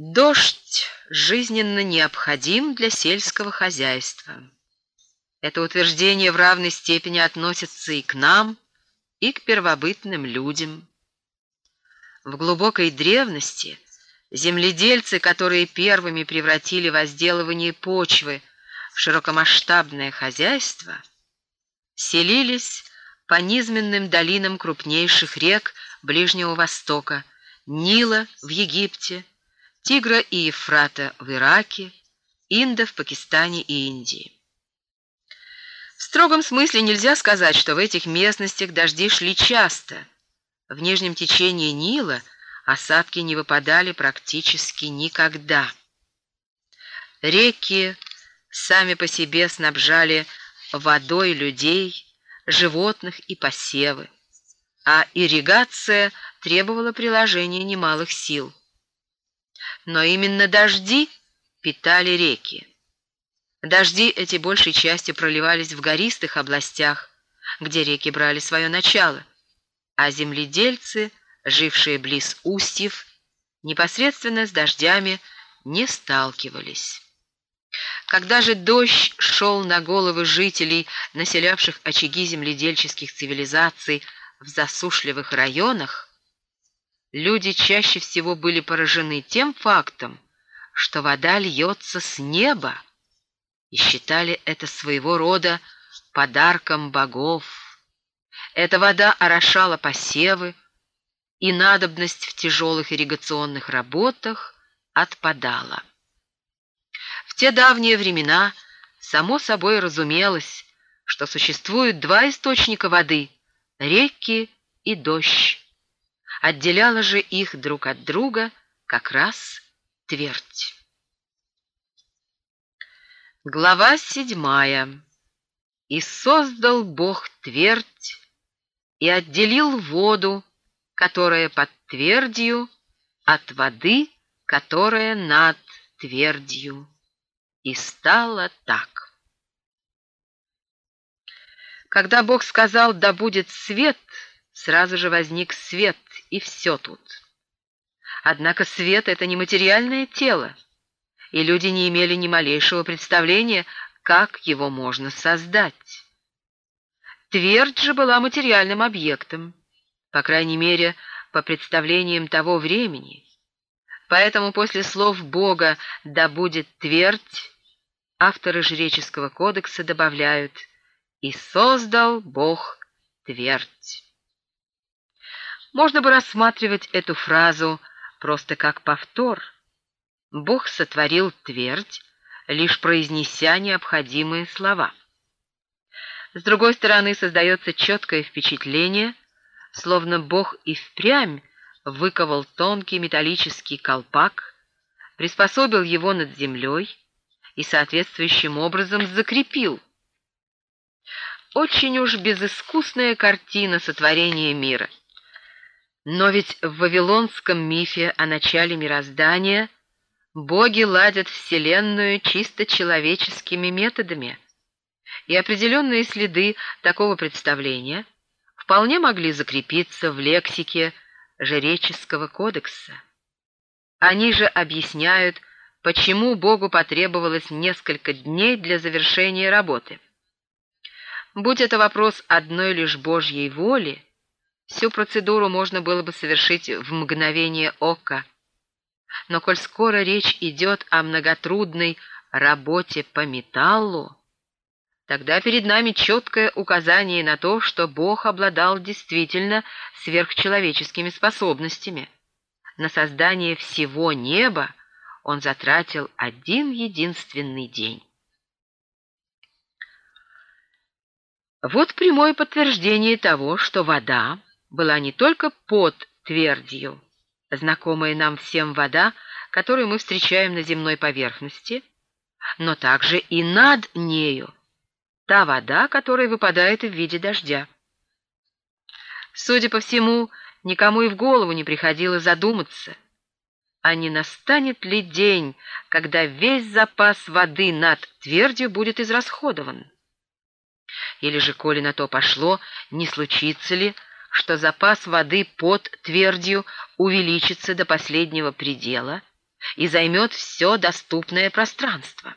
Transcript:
Дождь жизненно необходим для сельского хозяйства. Это утверждение в равной степени относится и к нам, и к первобытным людям. В глубокой древности земледельцы, которые первыми превратили возделывание почвы в широкомасштабное хозяйство, селились по низменным долинам крупнейших рек Ближнего Востока, Нила в Египте, Тигра и Ефрата в Ираке, Инда в Пакистане и Индии. В строгом смысле нельзя сказать, что в этих местностях дожди шли часто. В нижнем течении Нила осадки не выпадали практически никогда. Реки сами по себе снабжали водой людей, животных и посевы, а ирригация требовала приложения немалых сил но именно дожди питали реки. Дожди эти большей частью проливались в гористых областях, где реки брали свое начало, а земледельцы, жившие близ устьев, непосредственно с дождями не сталкивались. Когда же дождь шел на головы жителей, населявших очаги земледельческих цивилизаций в засушливых районах, люди чаще всего были поражены тем фактом, что вода льется с неба, и считали это своего рода подарком богов. Эта вода орошала посевы, и надобность в тяжелых ирригационных работах отпадала. В те давние времена само собой разумелось, что существуют два источника воды — реки и дождь. Отделяла же их друг от друга как раз твердь. Глава седьмая. «И создал Бог твердь, и отделил воду, которая под твердью, от воды, которая над твердью. И стало так». Когда Бог сказал «да будет свет», сразу же возник свет, и все тут. Однако свет — это не материальное тело, и люди не имели ни малейшего представления, как его можно создать. Твердь же была материальным объектом, по крайней мере, по представлениям того времени. Поэтому после слов Бога «да будет твердь» авторы жреческого кодекса добавляют «и создал Бог твердь». Можно бы рассматривать эту фразу просто как повтор. Бог сотворил твердь, лишь произнеся необходимые слова. С другой стороны, создается четкое впечатление, словно Бог и впрямь выковал тонкий металлический колпак, приспособил его над землей и соответствующим образом закрепил. Очень уж безыскусная картина сотворения мира — но ведь в вавилонском мифе о начале мироздания боги ладят Вселенную чисто человеческими методами, и определенные следы такого представления вполне могли закрепиться в лексике жреческого кодекса. Они же объясняют, почему Богу потребовалось несколько дней для завершения работы. Будь это вопрос одной лишь Божьей воли, Всю процедуру можно было бы совершить в мгновение ока. Но коль скоро речь идет о многотрудной работе по металлу, тогда перед нами четкое указание на то, что Бог обладал действительно сверхчеловеческими способностями. На создание всего неба он затратил один единственный день. Вот прямое подтверждение того, что вода была не только под твердью, знакомая нам всем вода, которую мы встречаем на земной поверхности, но также и над нею, та вода, которая выпадает в виде дождя. Судя по всему, никому и в голову не приходило задуматься, а не настанет ли день, когда весь запас воды над твердью будет израсходован? Или же, коли на то пошло, не случится ли, что запас воды под твердью увеличится до последнего предела, и займет все доступное пространство.